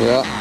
Yeah.